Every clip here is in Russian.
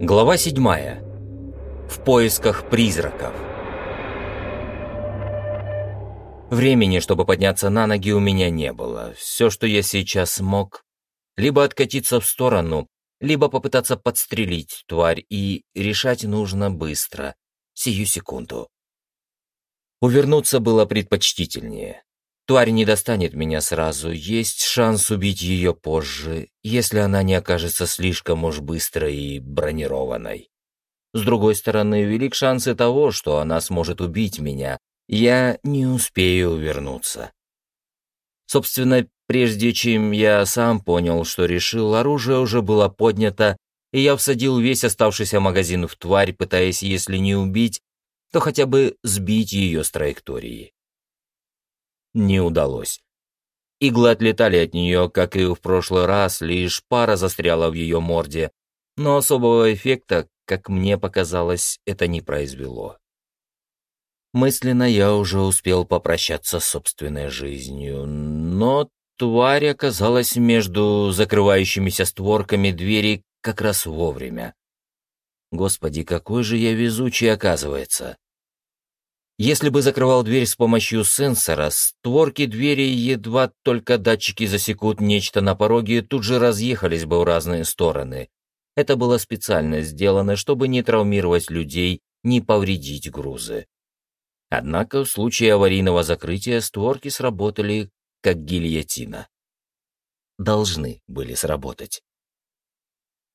Глава седьмая. В поисках призраков. Времени, чтобы подняться на ноги, у меня не было. Все, что я сейчас смог, либо откатиться в сторону, либо попытаться подстрелить тварь, и решать нужно быстро, сию секунду. Увернуться было предпочтительнее. Тварь не достанет меня сразу, есть шанс убить ее позже, если она не окажется слишком уж быстрой и бронированной. С другой стороны, велик шанс и того, что она сможет убить меня, я не успею увернуться. Собственно, прежде чем я сам понял, что решил, оружие уже было поднято, и я всадил весь оставшийся магазин в тварь, пытаясь, если не убить, то хотя бы сбить ее с траектории не удалось. Иглы отлетали от нее, как и в прошлый раз, лишь пара застряла в ее морде, но особого эффекта, как мне показалось, это не произвело. Мысленно я уже успел попрощаться с собственной жизнью, но тварь оказалась между закрывающимися створками двери как раз вовремя. Господи, какой же я везучий, оказывается. Если бы закрывал дверь с помощью сенсора, створки двери, едва только датчики засекут нечто на пороге, тут же разъехались бы в разные стороны. Это было специально сделано, чтобы не травмировать людей, не повредить грузы. Однако в случае аварийного закрытия створки сработали как гильотина. Должны были сработать.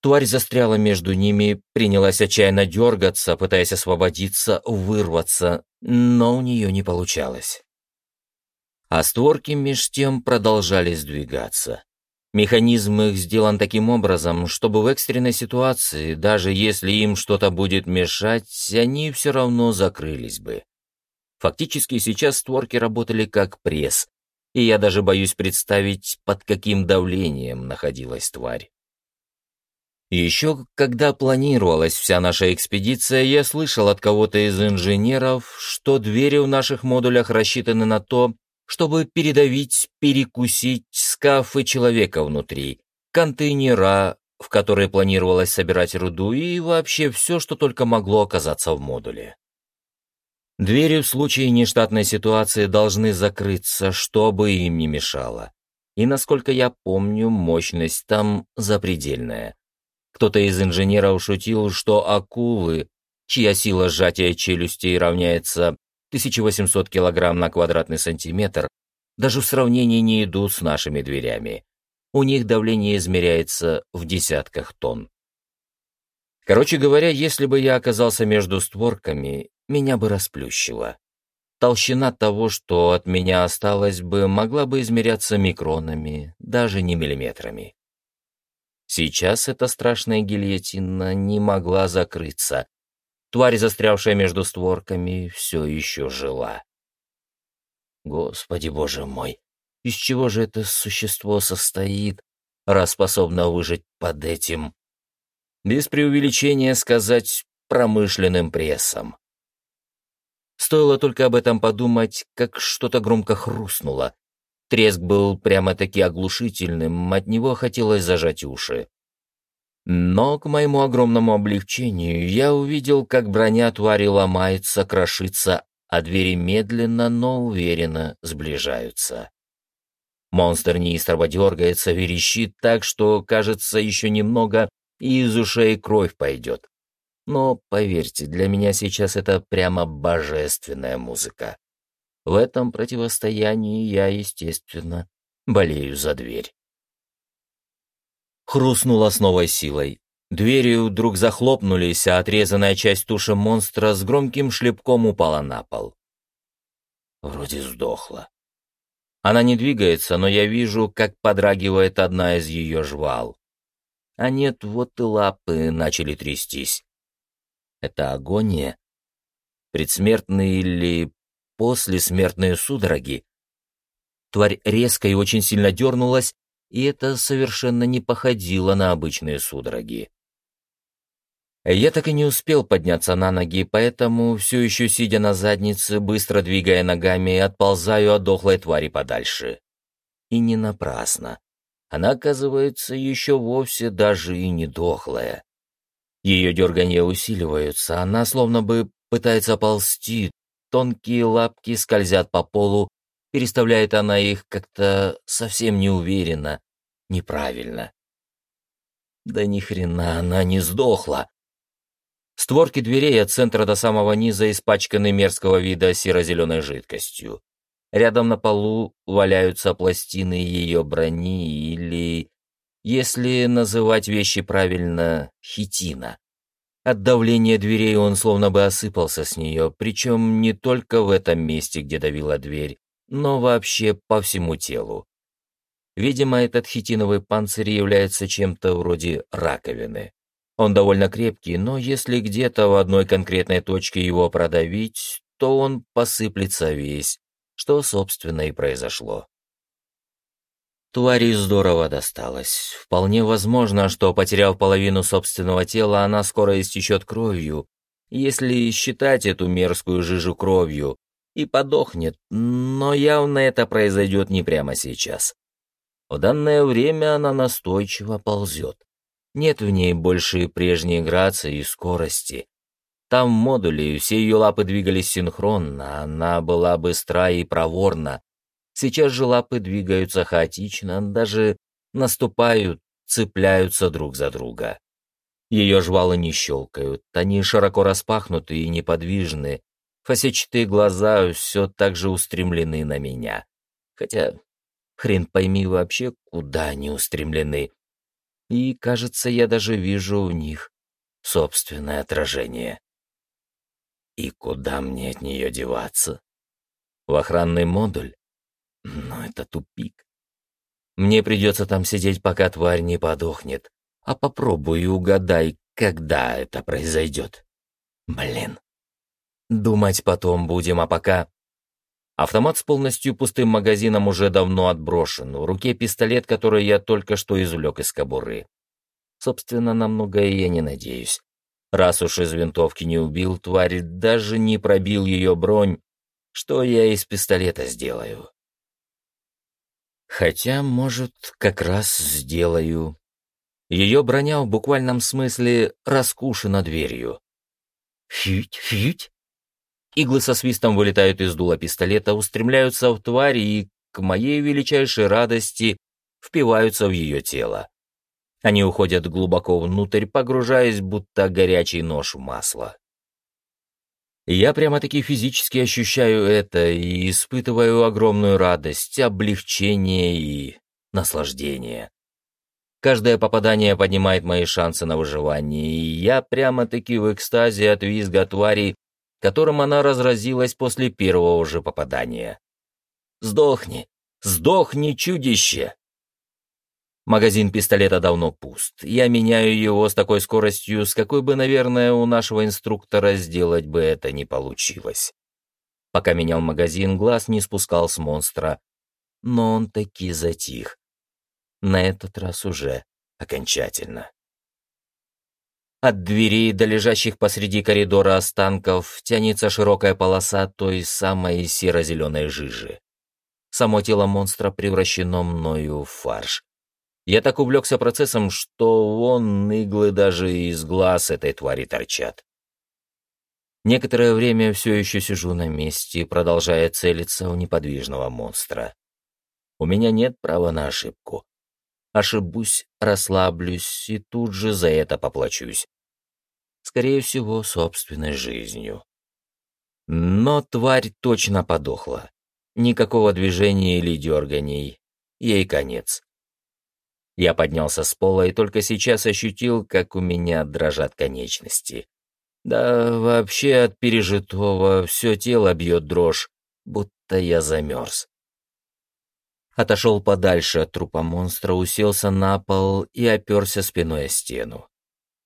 Тварь застряла между ними, принялась отчаянно дергаться, пытаясь освободиться, вырваться, но у нее не получалось. А створки меж тем продолжали сдвигаться. Механизм их сделан таким образом, чтобы в экстренной ситуации, даже если им что-то будет мешать, они все равно закрылись бы. Фактически сейчас створки работали как пресс, и я даже боюсь представить, под каким давлением находилась тварь. Еще когда планировалась вся наша экспедиция, я слышал от кого-то из инженеров, что двери в наших модулях рассчитаны на то, чтобы передавить, перекусить скафы человека внутри, контейнера, в которые планировалось собирать руду и вообще все, что только могло оказаться в модуле. Двери в случае нештатной ситуации должны закрыться, чтобы им не мешало. И, насколько я помню, мощность там запредельная. Кто-то из инженеров шутил, что акулы, чья сила сжатия челюстей равняется 1800 килограмм на квадратный сантиметр, даже в сравнении не идут с нашими дверями. У них давление измеряется в десятках тонн. Короче говоря, если бы я оказался между створками, меня бы расплющило. Толщина того, что от меня осталось бы, могла бы измеряться микронами, даже не миллиметрами. Сейчас эта страшная гильотина не могла закрыться. Тварь, застрявшая между створками, все еще жила. Господи, боже мой, из чего же это существо состоит, раз способно выжить под этим? Без преувеличения сказать промышленным прессом. Стоило только об этом подумать, как что-то громко хрустнуло, Треск был прямо-таки оглушительным, от него хотелось зажать уши. Но, к моему огромному облегчению, я увидел, как броня твари ломается, крошится, а двери медленно, но уверенно сближаются. Монстр неистово дергается, верещит так, что, кажется, еще немного, и из ушей кровь пойдет. Но, поверьте, для меня сейчас это прямо божественная музыка. В этом противостоянии я, естественно, болею за дверь. Хрустнула с новой силой. Двери вдруг захлопнулись, а отрезанная часть туши монстра с громким шлепком упала на пол. Вроде сдохла. Она не двигается, но я вижу, как подрагивает одна из ее жвал. А нет, вот и лапы начали трястись. Это агония? Предсмертный или после смертные судороги. Тварь резко и очень сильно дернулась, и это совершенно не походило на обычные судороги. Я так и не успел подняться на ноги, поэтому, все еще сидя на заднице, быстро двигая ногами, отползаю от дохлой твари подальше. И не напрасно. Она, оказывается, еще вовсе даже и не дохлая. Ее дергания усиливаются, она словно бы пытается ползти, тонкие лапки скользят по полу, переставляет она их как-то совсем неуверенно, неправильно. Да ни хрена она не сдохла. Створки дверей от центра до самого низа испачканы мерзкого вида серо-зеленой жидкостью. Рядом на полу валяются пластины ее брони или, если называть вещи правильно, хитина. От давления дверей он словно бы осыпался с нее, причем не только в этом месте, где давила дверь, но вообще по всему телу. Видимо, этот хитиновый панцирь является чем-то вроде раковины. Он довольно крепкий, но если где-то в одной конкретной точке его продавить, то он посыплется весь, что, собственно, и произошло. Твари здорово досталось. Вполне возможно, что, потеряв половину собственного тела, она скоро истечет кровью, если считать эту мерзкую жижу кровью, и подохнет, но явно это произойдет не прямо сейчас. В данное время она настойчиво ползет. Нет в ней больше прежней грации и скорости. Там в модуле все ее лапы двигались синхронно, она была быстра и проворна, Сейчас же лапы двигаются хаотично, даже наступают, цепляются друг за друга. Ее жвалы не щелкают, они широко распахнуты и неподвижны. Фасетчатые глаза все так же устремлены на меня. Хотя, хрен пойми вообще, куда они устремлены. И, кажется, я даже вижу в них собственное отражение. И куда мне от нее деваться? В охранный модуль? Но это тупик. Мне придется там сидеть, пока тварь не подохнет. А попробуй угадай, когда это произойдет. Блин. Думать потом будем, а пока... Автомат с полностью пустым магазином уже давно отброшен. В руке пистолет, который я только что извлек из кобуры. Собственно, на многое я не надеюсь. Раз уж из винтовки не убил тварь, даже не пробил ее бронь, что я из пистолета сделаю? Хотя, может, как раз сделаю. Ее броня в буквальном смысле раскушена дверью. Фють, фють. Иглы со свистом вылетают из дула пистолета, устремляются в тварь и, к моей величайшей радости, впиваются в ее тело. Они уходят глубоко внутрь, погружаясь, будто горячий нож в масло. Я прямо-таки физически ощущаю это и испытываю огромную радость, облегчение и наслаждение. Каждое попадание поднимает мои шансы на выживание, и я прямо-таки в экстазе от визга твари, которым она разразилась после первого же попадания. «Сдохни! Сдохни, чудище!» Магазин пистолета давно пуст. Я меняю его с такой скоростью, с какой бы, наверное, у нашего инструктора сделать бы это не получилось. Пока менял магазин, глаз не спускал с монстра, но он таки затих. На этот раз уже окончательно. От дверей до лежащих посреди коридора останков тянется широкая полоса той самой серо-зеленой жижи. Само тело монстра превращено мною в фарш. Я так увлекся процессом, что вон иглы даже из глаз этой твари торчат. Некоторое время все еще сижу на месте, продолжая целиться у неподвижного монстра. У меня нет права на ошибку. Ошибусь, расслаблюсь и тут же за это поплачусь. Скорее всего, собственной жизнью. Но тварь точно подохла. Никакого движения или дерганий. Ей конец. Я поднялся с пола и только сейчас ощутил, как у меня дрожат конечности. Да вообще от пережитого все тело бьет дрожь, будто я замерз. Отошел подальше от трупа монстра, уселся на пол и оперся спиной о стену.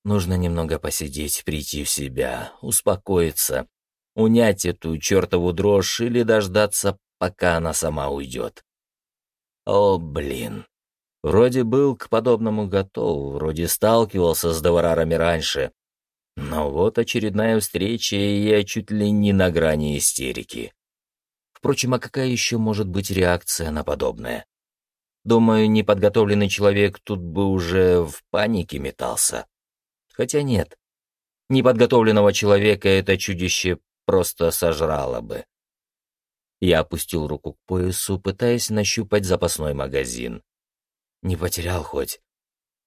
Нужно немного посидеть, прийти в себя, успокоиться, унять эту чертову дрожь или дождаться, пока она сама уйдет. О, блин. Вроде был к подобному готов, вроде сталкивался с доварарами раньше. Но вот очередная встреча, и я чуть ли не на грани истерики. Впрочем, а какая еще может быть реакция на подобное? Думаю, неподготовленный человек тут бы уже в панике метался. Хотя нет, Неподготовленного человека это чудище просто сожрало бы. Я опустил руку к поясу, пытаясь нащупать запасной магазин. Не потерял хоть.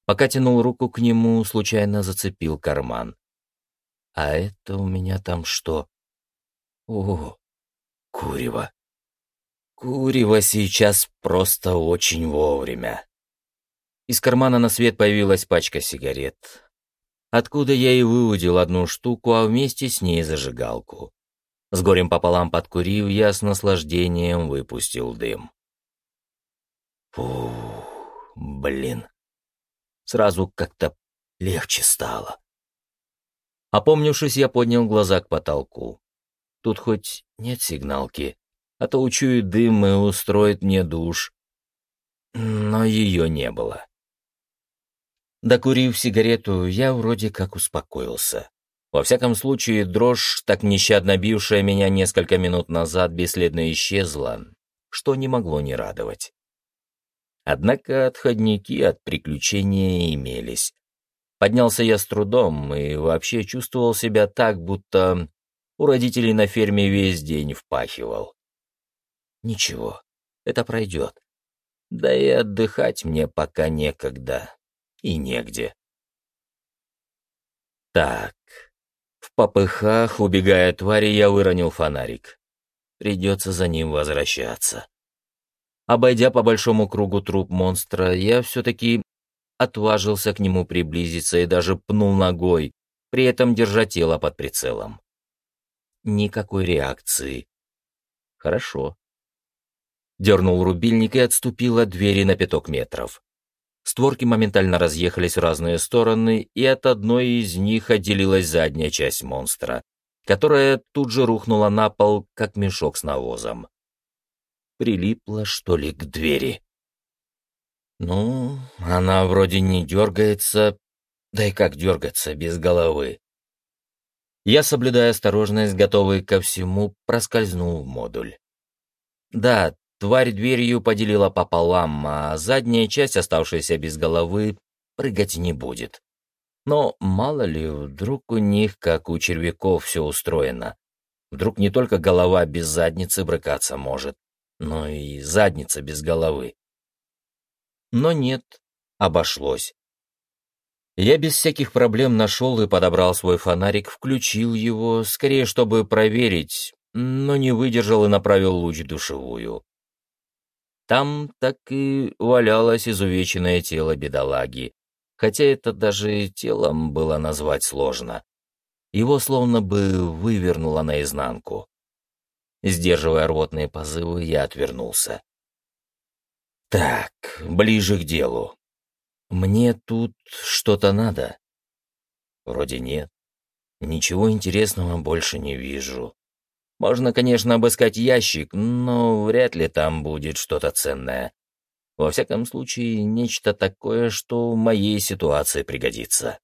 Пока тянул руку к нему, случайно зацепил карман. А это у меня там что? О, курево. Курево сейчас просто очень вовремя. Из кармана на свет появилась пачка сигарет. Откуда я и выудил одну штуку, а вместе с ней зажигалку. С горем пополам подкурив, я с наслаждением выпустил дым. Фу, блин. Сразу как-то легче стало. Опомнившись, я поднял глаза к потолку. Тут хоть нет сигналки, а то учует дым и устроит мне душ. Но ее не было. Докурив сигарету, я вроде как успокоился. Во всяком случае, дрожь, так нещадно бившая меня несколько минут назад, бесследно исчезла, что не могло не радовать. Однако отходники от приключения имелись. Поднялся я с трудом и вообще чувствовал себя так, будто у родителей на ферме весь день впахивал. Ничего, это пройдет. Да и отдыхать мне пока некогда и негде. Так, в попыхах, убегая твари, я выронил фонарик. Придется за ним возвращаться. Обойдя по большому кругу труп монстра, я все-таки отважился к нему приблизиться и даже пнул ногой, при этом держа тело под прицелом. Никакой реакции. Хорошо. Дернул рубильник и отступил от двери на пяток метров. Створки моментально разъехались в разные стороны, и от одной из них отделилась задняя часть монстра, которая тут же рухнула на пол, как мешок с навозом. Прилипла, что ли, к двери. Ну, она вроде не дергается, да и как дергаться без головы. Я, соблюдая осторожность, готовый ко всему, проскользнул в модуль. Да, Тварь дверью поделила пополам, а задняя часть, оставшаяся без головы, прыгать не будет. Но мало ли, вдруг у них, как у червяков, все устроено. Вдруг не только голова без задницы брыкаться может, но и задница без головы. Но нет, обошлось. Я без всяких проблем нашел и подобрал свой фонарик, включил его, скорее, чтобы проверить, но не выдержал и направил луч душевую. Там так и валялось изувеченное тело бедолаги, хотя это даже телом было назвать сложно. Его словно бы вывернуло наизнанку. Сдерживая рвотные позывы, я отвернулся. Так, ближе к делу. Мне тут что-то надо? Вроде нет. Ничего интересного больше не вижу. Можно, конечно, обыскать ящик, но вряд ли там будет что-то ценное. Во всяком случае, нечто такое, что в моей ситуации пригодится.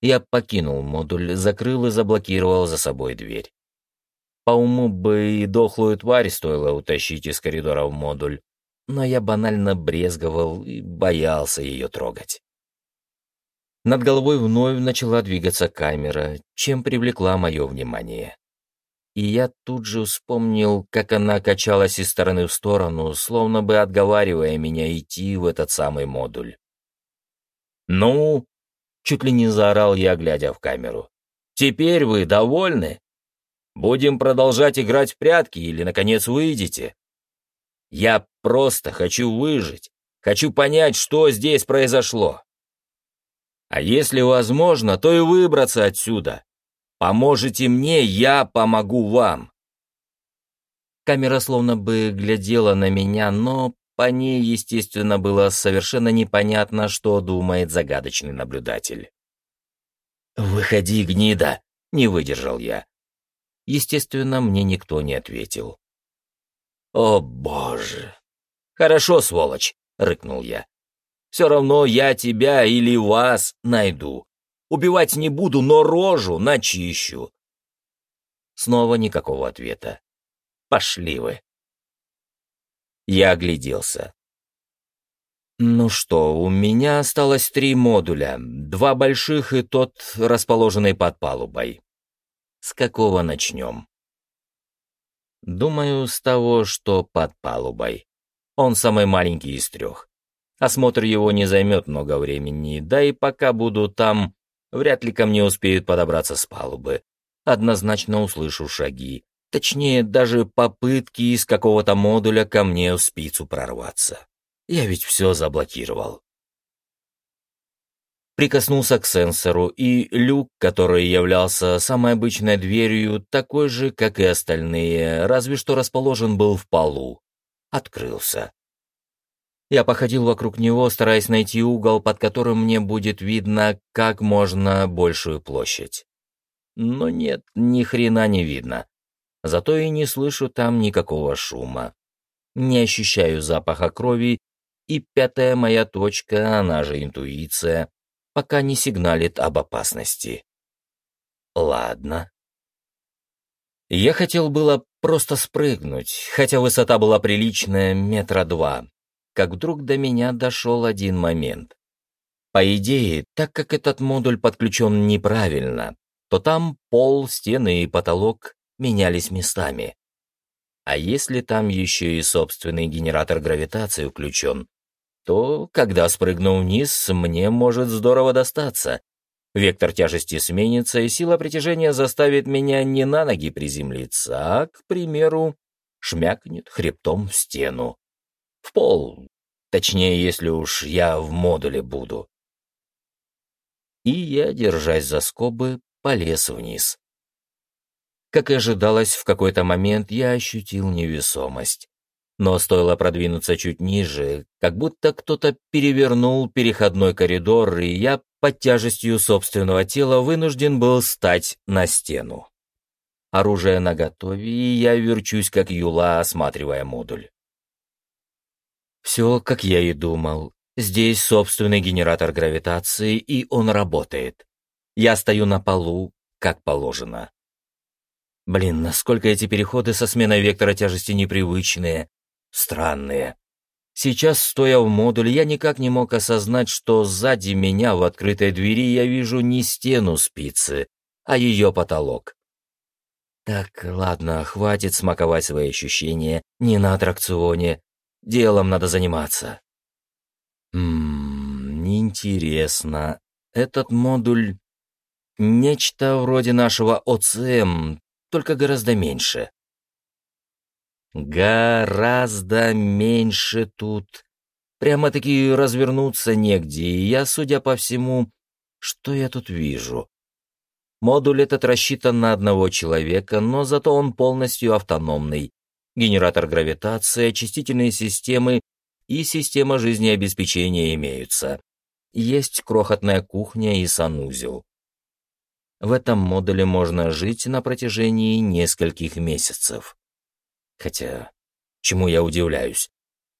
Я покинул модуль, закрыл и заблокировал за собой дверь. По уму бы и дохлую тварь стоило утащить из коридора в модуль, но я банально брезговал и боялся ее трогать. Над головой вновь начала двигаться камера, чем привлекла мое внимание и я тут же вспомнил, как она качалась из стороны в сторону, словно бы отговаривая меня идти в этот самый модуль. «Ну?» — чуть ли не заорал я, глядя в камеру. «Теперь вы довольны? Будем продолжать играть в прятки или, наконец, выйдете? Я просто хочу выжить, хочу понять, что здесь произошло. А если возможно, то и выбраться отсюда, Поможете мне, я помогу вам. Камера словно бы глядела на меня, но по ней, естественно, было совершенно непонятно, что думает загадочный наблюдатель. «Выходи, гнида!» — не выдержал я. Естественно, мне никто не ответил. «О, боже! Хорошо, сволочь!» — рыкнул я. «Все равно я тебя или вас найду. Убивать не буду, но рожу начищу. Снова никакого ответа. Пошли вы. Я огляделся. Ну что, у меня осталось три модуля, два больших и тот, расположенный под палубой. С какого начнем? Думаю, с того, что под палубой. Он самый маленький из трех. Осмотр его не займет много времени, да и пока буду там, вряд ли ко мне успеют подобраться с палубы. Однозначно услышу шаги. Точнее, даже попытки из какого-то модуля ко мне в спицу прорваться. Я ведь все заблокировал. Прикоснулся к сенсору, и люк, который являлся самой обычной дверью, такой же, как и остальные, разве что расположен был в полу, открылся. Я походил вокруг него, стараясь найти угол, под которым мне будет видно как можно большую площадь. Но нет, ни хрена не видно. Зато и не слышу там никакого шума. Не ощущаю запаха крови и пятая моя точка, она же интуиция, пока не сигналит об опасности. Ладно. Я хотел было просто спрыгнуть, хотя высота была приличная, метра два, как вдруг до меня дошел один момент. По идее, так как этот модуль подключен неправильно, то там пол, стены и потолок менялись местами. А если там еще и собственный генератор гравитации включен, то, когда спрыгну вниз, мне может здорово достаться. Вектор тяжести сменится, и сила притяжения заставит меня не на ноги приземлиться, а, к примеру, шмякнет хребтом в стену. В пол, точнее, если уж я в модуле буду. И я, держась за скобы, полез вниз. Как и ожидалось, в какой-то момент я ощутил невесомость. Но стоило продвинуться чуть ниже, как будто кто-то перевернул переходной коридор, и я под тяжестью собственного тела вынужден был стать на стену. Оружие наготове, и я верчусь, как юла, осматривая модуль. Все, как я и думал. Здесь собственный генератор гравитации, и он работает. Я стою на полу, как положено. Блин, насколько эти переходы со сменой вектора тяжести непривычные, странные. Сейчас, стоя в модуле, я никак не мог осознать, что сзади меня в открытой двери я вижу не стену спицы, а ее потолок. Так, ладно, хватит смаковать свои ощущения, не на аттракционе. Делом надо заниматься. Ммм, интересно. Этот модуль... Нечто вроде нашего ОЦМ, только гораздо меньше. Гораздо меньше тут. Прямо-таки развернуться негде, и я, судя по всему, что я тут вижу? Модуль этот рассчитан на одного человека, но зато он полностью автономный. Генератор гравитации, очистительные системы и система жизнеобеспечения имеются. Есть крохотная кухня и санузел. В этом модуле можно жить на протяжении нескольких месяцев. Хотя, чему я удивляюсь?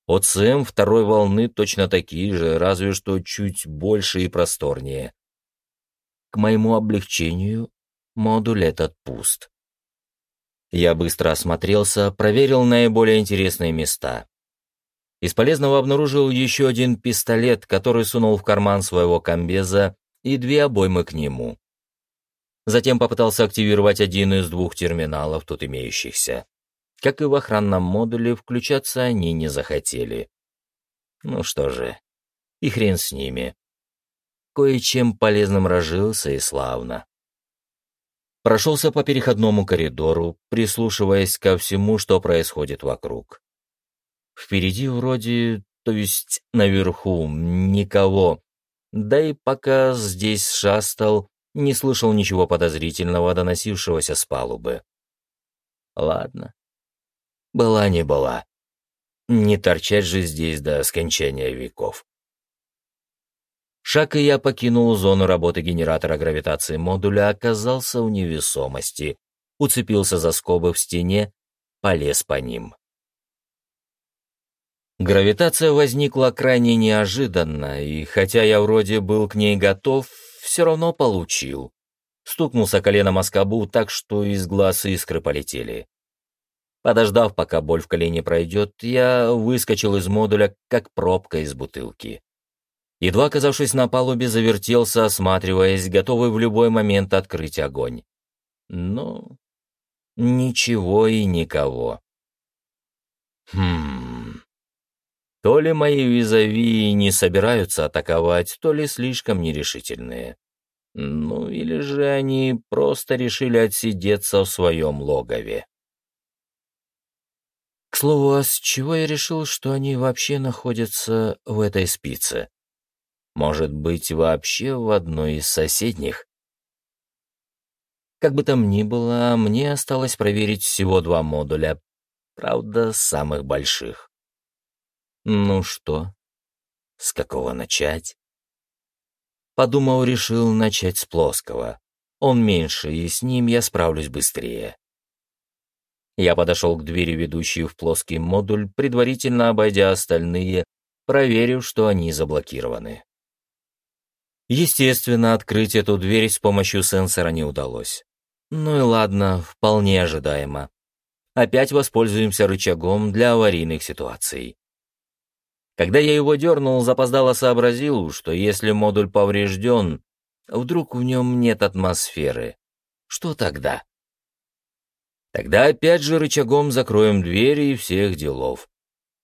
ОЦМ второй волны точно такие же, разве что чуть больше и просторнее. К моему облегчению, модуль этот пуст. Я быстро осмотрелся, проверил наиболее интересные места. Из полезного обнаружил еще один пистолет, который сунул в карман своего комбеза, и две обоймы к нему. Затем попытался активировать один из двух терминалов, тут имеющихся. Как и в охранном модуле, включаться они не захотели. Ну что же, и хрен с ними. Кое-чем полезным разжился и славно. Прошелся по переходному коридору, прислушиваясь ко всему, что происходит вокруг. Впереди вроде, то есть наверху, никого. Да и пока здесь шастал, не слышал ничего подозрительного, доносившегося с палубы. Ладно, была не была. Не торчать же здесь до скончания веков. Шаг и я покинул зону работы генератора гравитации модуля, оказался в невесомости, уцепился за скобы в стене, полез по ним. Гравитация возникла крайне неожиданно, и хотя я вроде был к ней готов, все равно получил. Стукнулся коленом о скобу так, что из глаз искры полетели. Подождав, пока боль в колене пройдет, я выскочил из модуля, как пробка из бутылки. Едва оказавшись на палубе, завертелся, осматриваясь, готовый в любой момент открыть огонь. Но ничего и никого. Хм... То ли мои визави не собираются атаковать, то ли слишком нерешительные. Ну, или же они просто решили отсидеться в своем логове. К слову, а с чего я решил, что они вообще находятся в этой спице? Может быть, вообще в одной из соседних? Как бы там ни было, мне осталось проверить всего два модуля, правда, самых больших. Ну что, с какого начать? Подумал, решил начать с плоского. Он меньше, и с ним я справлюсь быстрее. Я подошел к двери, ведущей в плоский модуль, предварительно обойдя остальные, проверив, что они заблокированы. Естественно, открыть эту дверь с помощью сенсора не удалось. Ну и ладно, вполне ожидаемо. Опять воспользуемся рычагом для аварийных ситуаций. Когда я его дернул, запоздало сообразил, что если модуль поврежден, вдруг в нем нет атмосферы. Что тогда? Тогда опять же рычагом закроем двери и всех делов.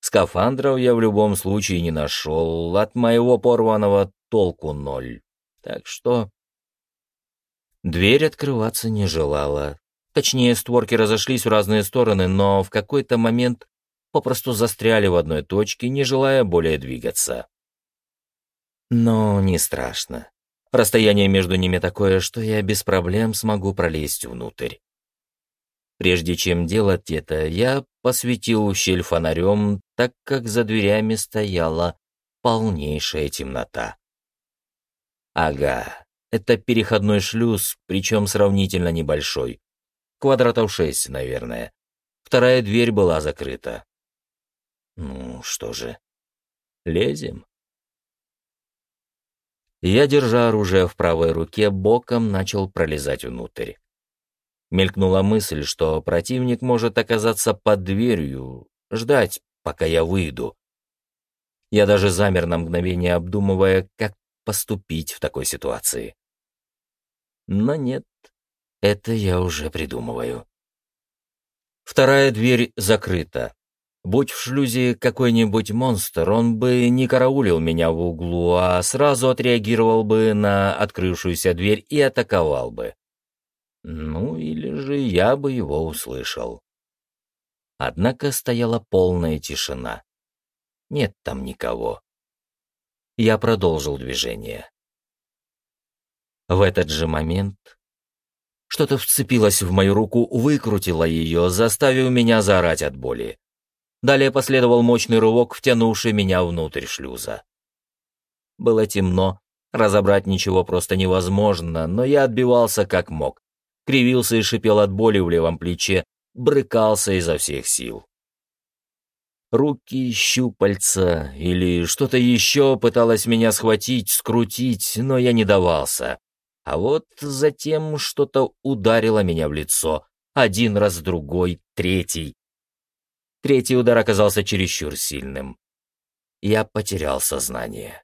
Скафандров я в любом случае не нашел, от моего порванного толку ноль. Так что... Дверь открываться не желала. Точнее, створки разошлись в разные стороны, но в какой-то момент попросту застряли в одной точке, не желая более двигаться. Но не страшно. Расстояние между ними такое, что я без проблем смогу пролезть внутрь. Прежде чем делать это, я посветил щель фонарем, так как за дверями стояла полнейшая темнота. Ага, это переходной шлюз, причем сравнительно небольшой. Квадратов шесть, наверное. Вторая дверь была закрыта. Ну что же, лезем. Я, держа оружие в правой руке, боком начал пролезать внутрь. Мелькнула мысль, что противник может оказаться под дверью, ждать, пока я выйду. Я даже замер на мгновение, обдумывая, как поступить в такой ситуации. Но нет, это я уже придумываю. Вторая дверь закрыта. Будь в шлюзе какой-нибудь монстр, он бы не караулил меня в углу, а сразу отреагировал бы на открывшуюся дверь и атаковал бы. Ну, или же я бы его услышал. Однако стояла полная тишина. Нет там никого. Я продолжил движение. В этот же момент что-то вцепилось в мою руку, выкрутило ее, заставив меня заорать от боли. Далее последовал мощный рывок, втянувший меня внутрь шлюза. Было темно, разобрать ничего просто невозможно, но я отбивался как мог кривился и шипел от боли в левом плече, брыкался изо всех сил. Руки, щупальца или что-то еще пыталось меня схватить, скрутить, но я не давался. А вот затем что-то ударило меня в лицо. Один раз, другой, третий. Третий удар оказался чересчур сильным. Я потерял сознание.